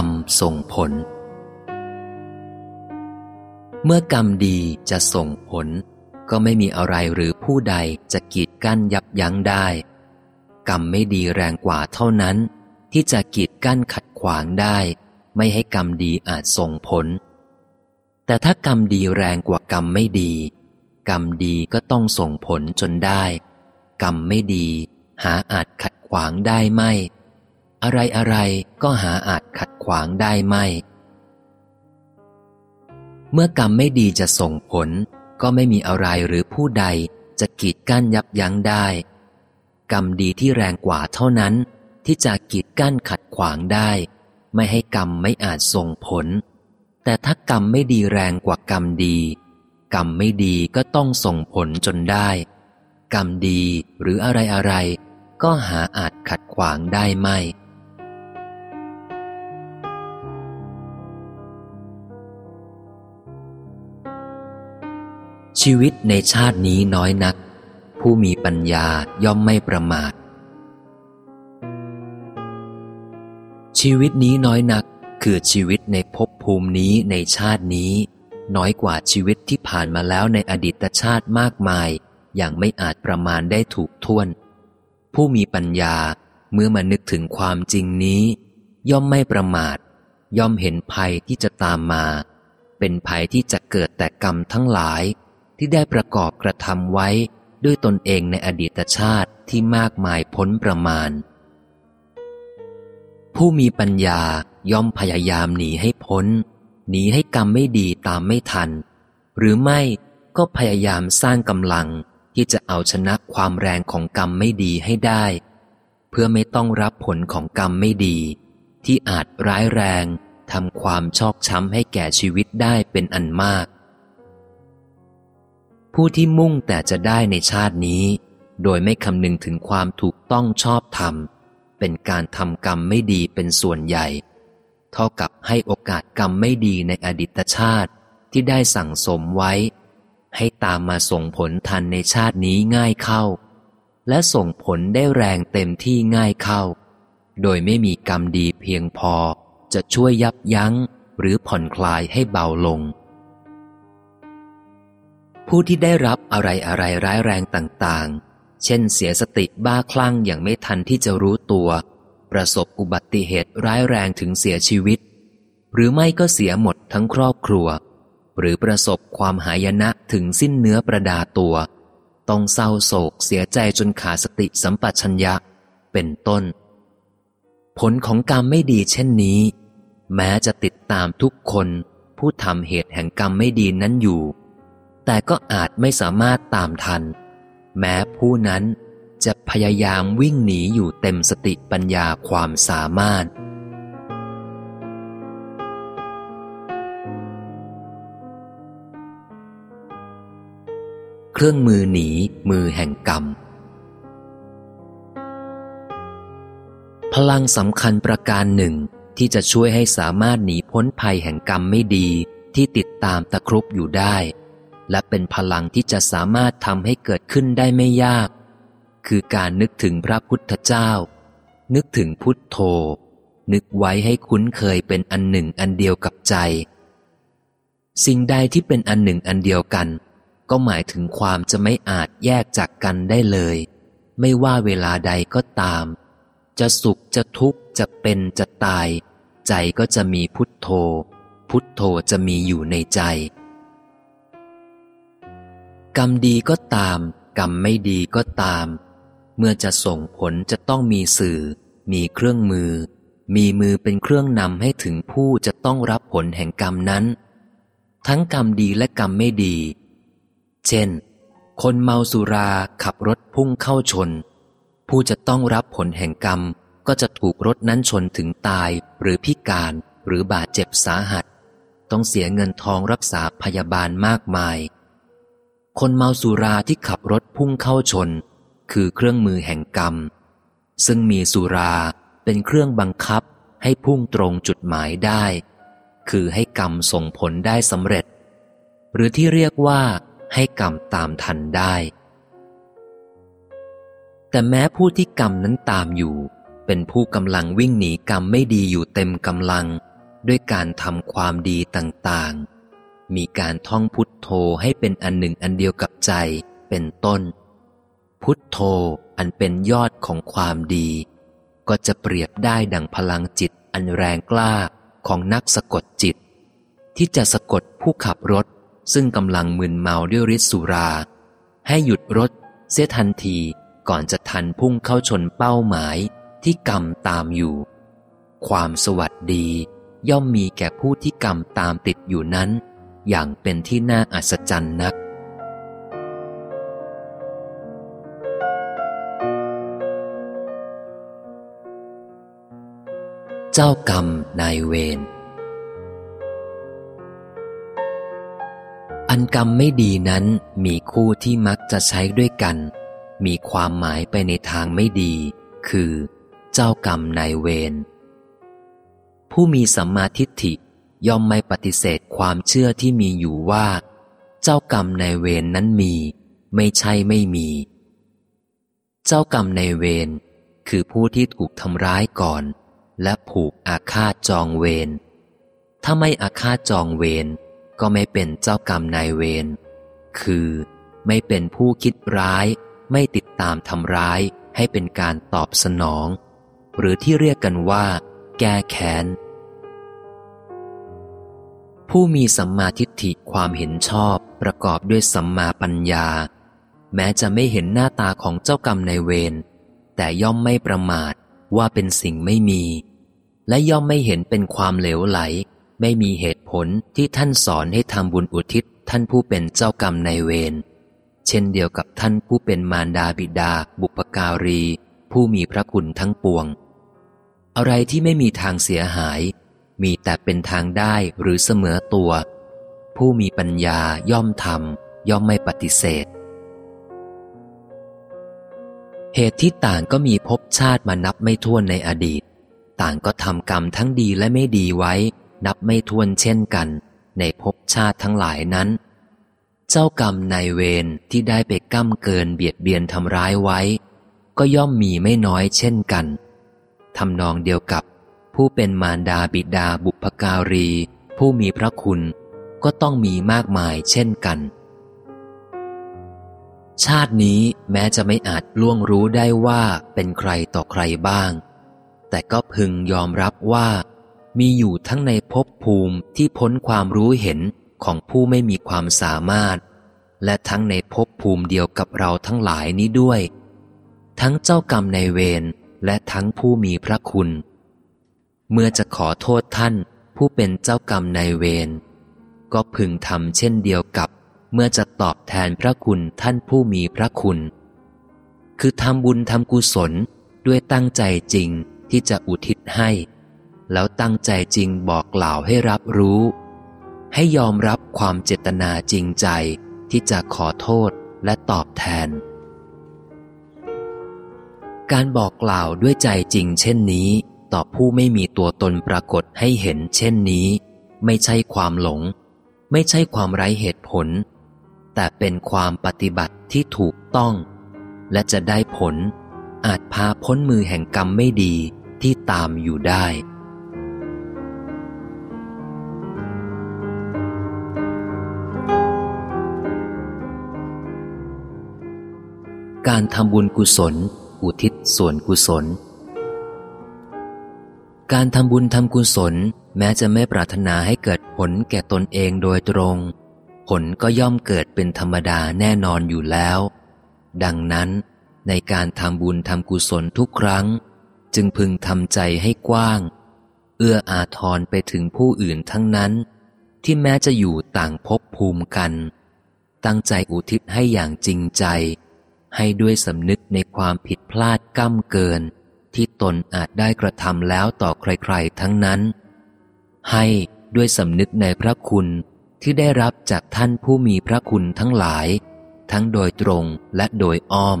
รมส่งผล เมื่อกรรมดีจะส่งผล ก็ไม่มีอะไรหรือผู้ใดจะกีดกั้นยับยั้งได้ กรรมไม่ดีแรงกว่าเท่านั้น ที่จะกีดกั้นขัดขวางได้ ไม่ให้กรรมดีอาจส่งผล แต่ถ้ากรรมดีแรงกว่ากรรมไม่ดี กรรมดีก็ต้องส่งผลจนได้ กรรมไม่ดี หาอาจขัดขวางได้ไม่ อะไรอะไรก็หาอาจขัดขวางได้ไม่ เมื่อกรรมไม่ดีจะส่งผล ก็ไม่มีอะไรหรือผู้ใดจะกีดกั้นยับยั้งได้ กรรมดีที่แรงกว่าเท่านั้น ที่จะกีดกั้นขัดขวางได้ ไม่ให้กรรมไม่อาจส่งผล แต่ถ้ากรรมไม่ดีแรงกว่ากรรมดี กรรมไม่ดีก็ต้องส่งผลจนได้ กรรมดีหรืออะไรอะไรก็หาอาจขัดขวางได้ไม่ ชีวิตในชาตินี้น้อยนัก ผู้มีปัญญาย่อมไม่ประมาท ชีวิตนี้น้อยนัก คือชีวิตในภพภูมินี้ในชาตินี้ น้อยกว่าชีวิตที่ผ่านมาแล้วในอดีตชาติมากมาย อย่างไม่อาจประมาณได้ถูกท่วน ผู้มีปัญญาเมื่อมานึกถึงความจริงนี้ ย่อมไม่ประมาท ย่อมเห็นภัยที่จะตามมา เป็นภัยที่จะเกิดแต่กรรมทั้งหลาย ที่ได้ประกอบกระทำไว้ด้วยตนเองในอดีตชาติที่มากมายพ้นประมาณ ผู้มีปัญญาย่อมพยายามหนีให้พ้น หนีให้กรรมไม่ดีตามไม่ทัน หรือไม่ก็พยายามสร้างกำลังที่จะเอาชนะความแรงของกรรมไม่ดีให้ได้ เพื่อไม่ต้องรับผลของกรรมไม่ดี ที่อาจร้ายแรงทำความชอกช้ำให้แก่ชีวิตได้เป็นอันมาก ผู้ที่มุ่งแต่จะได้ในชาตินี้ โดยไม่คำนึงถึงความถูกต้องชอบธรรม เป็นการทำกรรมไม่ดีเป็นส่วนใหญ่ เท่ากับให้โอกาสกรรมไม่ดีในอดีตชาติที่ได้สั่งสมไว้ ให้ตามมาส่งผลทันในชาตินี้ง่ายเข้า และส่งผลได้แรงเต็มที่ง่ายเข้า โดยไม่มีกรรมดีเพียงพอจะช่วยยับยั้งหรือผ่อนคลายให้เบาลง ผู้ที่ได้รับอะไรอะไรร้ายแรงต่างๆ เช่นเสียสติบ้าคลั่งอย่างไม่ทันที่จะรู้ตัว ประสบอุบัติเหตุร้ายแรงถึงเสียชีวิต หรือไม่ก็เสียหมดทั้งครอบครัว หรือประสบความหายนะถึงสิ้นเนื้อประดาตัว ต้องเศร้าโศกเสียใจจนขาดสติสัมปชัญญะ เป็นต้น ผลของกรรมไม่ดีเช่นนี้ แม้จะติดตามทุกคน ผู้ทำเหตุแห่งกรรมไม่ดีนั้นอยู่ แต่ก็อาจไม่สามารถตามทัน แม้ผู้นั้นจะพยายามวิ่งหนีอยู่เต็มสติปัญญาความสามารถ เครื่องมือหนีมือแห่งกรรม พลังสำคัญประการหนึ่งที่จะช่วยให้สามารถหนีพ้นภัยแห่งกรรมไม่ดีที่ติดตามตะครุบอยู่ได้ และเป็นพลังที่จะสามารถทำให้เกิดขึ้นได้ไม่ยาก คือการนึกถึงพระพุทธเจ้า นึกถึงพุทโธ นึกไว้ให้คุ้นเคยเป็นอันหนึ่งอันเดียวกับใจ สิ่งใดที่เป็นอันหนึ่งอันเดียวกัน ก็หมายถึงความจะไม่อาจแยกจากกันได้เลย ไม่ว่าเวลาใดก็ตาม จะสุขจะทุกข์จะเป็นจะตาย ใจก็จะมีพุทโธ พุทโธจะมีอยู่ในใจ กรรมดีก็ตาม กรรมไม่ดีก็ตาม เมื่อจะส่งผลจะต้องมีสื่อ มีเครื่องมือ มีมือเป็นเครื่องนำให้ถึงผู้จะต้องรับผลแห่งกรรมนั้น ทั้งกรรมดีและกรรมไม่ดี เช่น คนเมาสุราขับรถพุ่งเข้าชน ผู้จะต้องรับผลแห่งกรรมก็จะถูกรถนั้นชนถึงตายหรือพิการหรือบาดเจ็บสาหัส ต้องเสียเงินทองรักษาพยาบาลมากมาย คนเมาสุราที่ขับรถพุ่งเข้าชน คือเครื่องมือแห่งกรรม ซึ่งมีสุราเป็นเครื่องบังคับให้พุ่งตรงจุดหมายได้ คือให้กรรมส่งผลได้สำเร็จ หรือที่เรียกว่าให้กรรมตามทันได้ แต่แม้ผู้ที่กรรมนั้นตามอยู่ เป็นผู้กำลังวิ่งหนีกรรมไม่ดีอยู่เต็มกำลัง ด้วยการทำความดีต่างๆ มีการท่องพุทโธให้เป็นอันหนึ่งอันเดียวกับใจเป็นต้น พุทโธอันเป็นยอดของความดี ก็จะเปรียบได้ดังพลังจิตอันแรงกล้าของนักสะกดจิต ที่จะสะกดผู้ขับรถ ซึ่งกำลังมึนเมาด้วยฤทธิสุรา ให้หยุดรถเสียทันทีก่อนจะทันพุ่งเข้าชนเป้าหมายที่กรรมตามอยู่ ความสวัสดี ย่อมมีแก่ผู้ที่กรรมตามติดอยู่นั้น อย่างเป็นที่น่าอัศจรรย์นัก เจ้ากรรมนายเวร อันกรรมไม่ดีนั้นมีคู่ที่มักจะใช้ด้วยกัน มีความหมายไปในทางไม่ดี คือ เจ้ากรรมนายเวร ผู้มีสัมมาทิฏฐิ ย่อมไม่ปฏิเสธความเชื่อที่มีอยู่ว่า เจ้ากรรมในเวรนนั้นมี ไม่ใช่ไม่มี เจ้ากรรมในเวรคือผู้ที่ถูกทำร้ายก่อน และผูกอาฆาตจองเวรถ้าไม่อาฆาตจองเวรก็ไม่เป็นเจ้ากรรมนายเวรคือไม่เป็นผู้คิดร้าย ไม่ติดตามทำร้ายให้เป็นการตอบสนอง หรือที่เรียกกันว่า แก้แค้น ผู้มีสัมมาทิฏฐิความเห็นชอบประกอบด้วยสัมมาปัญญา แม้จะไม่เห็นหน้าตาของเจ้ากรรมในเวรแต่ย่อมไม่ประมาทว่าเป็นสิ่งไม่มี และย่อมไม่เห็นเป็นความเหลวไหล ไม่มีเหตุผลที่ท่านสอนให้ทำบุญอุทิศท่านผู้เป็นเจ้ากรรมในเวรเช่นเดียวกับท่านผู้เป็นมารดาบิดา บุปการี ผู้มีพระคุณทั้งปวง อะไรที่ไม่มีทางเสียหาย มีแต่เป็นทางได้หรือเสมอตัว ผู้มีปัญญาย่อมทำย่อมไม่ปฏิเสธ เหตุที่ต่างก็มีภพชาติมานับไม่ถ้วนในอดีต ต่างก็ทำกรรมทั้งดีและไม่ดีไว้ นับไม่ถ้วนเช่นกัน ในภพชาติทั้งหลายนั้น เจ้ากรรมนายเวรที่ได้ไปก้ำเกินเบียดเบียนทำร้ายไว้ ก็ย่อมมีไม่น้อยเช่นกันทำนองเดียวกับ ผู้เป็นมารดาบิดาบุพการี ผู้มีพระคุณก็ต้องมีมากมายเช่นกัน ชาตินี้แม้จะไม่อาจล่วงรู้ได้ว่าเป็นใครต่อใครบ้าง แต่ก็พึงยอมรับว่า มีอยู่ทั้งในภพภูมิที่พ้นความรู้เห็นของผู้ไม่มีความสามารถ และทั้งในภพภูมิเดียวกับเราทั้งหลายนี้ด้วย ทั้งเจ้ากรรมในเวรและทั้งผู้มีพระคุณ เมื่อจะขอโทษท่านผู้เป็นเจ้ากรรมนายเวรก็พึงทำเช่นเดียวกับ เมื่อจะตอบแทนพระคุณท่านผู้มีพระคุณ คือทำบุญทำกุศลด้วยตั้งใจจริงที่จะอุทิศให้ แล้วตั้งใจจริงบอกกล่าวให้รับรู้ ให้ยอมรับความเจตนาจริงใจที่จะขอโทษและตอบแทน การบอกกล่าวด้วยใจจริงเช่นนี้ ต่อผู้ไม่มีตัวตนปรากฏให้เห็นเช่นนี้ ไม่ใช่ความหลง ไม่ใช่ความไร้เหตุผล แต่เป็นความปฏิบัติที่ถูกต้อง และจะได้ผล อาจพาพ้นมือแห่งกรรมไม่ดีที่ตามอยู่ได้การทำบุญกุศล อุทิศส่วนกุศล การทำบุญทำกุศล แม้จะไม่ปรารถนาให้เกิดผลแก่ตนเองโดยตรง ผลก็ย่อมเกิดเป็นธรรมดาแน่นอนอยู่แล้ว ดังนั้น ในการทำบุญทำกุศลทุกครั้ง จึงพึงทำใจให้กว้าง เอื้ออาทรไปถึงผู้อื่นทั้งนั้น ที่แม้จะอยู่ต่างภพภูมิกัน ตั้งใจอุทิศให้อย่างจริงใจ ให้ด้วยสำนึกในความผิดพลาดก้าเกิน ที่ตนอาจได้กระทำแล้วต่อใครๆทั้งนั้น ให้ด้วยสำนึกในพระคุณที่ได้รับจากท่านผู้มีพระคุณทั้งหลาย ทั้งโดยตรงและโดยอ้อม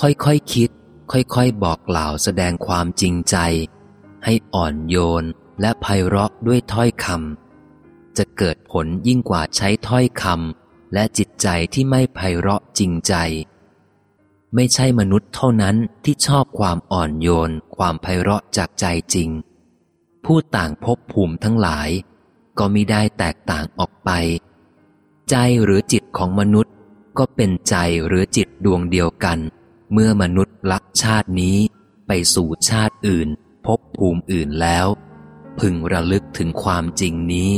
ค่อยๆคคิด ค่อยๆ บอกกล่าวแสดงความจริงใจ ให้อ่อนโยนและไพเราะด้วยถ้อยคำจะเกิดผลยิ่งกว่าใช้ถ้อยคำและจิตใจที่ไม่ไพเราะจริงใจ ไม่ใช่มนุษย์เท่านั้นที่ชอบความอ่อนโยน ความไพเราะจากใจจริง ผู้ต่างภพภูมิทั้งหลาย ก็มิได้แตกต่างออกไป ใจหรือจิตของมนุษย์ก็เป็นใจหรือจิตดวงเดียวกัน เมื่อมนุษย์ลักชาตินี้ ไปสู่ชาติอื่นภพภูมิอื่นแล้ว พึงระลึกถึงความจริงนี้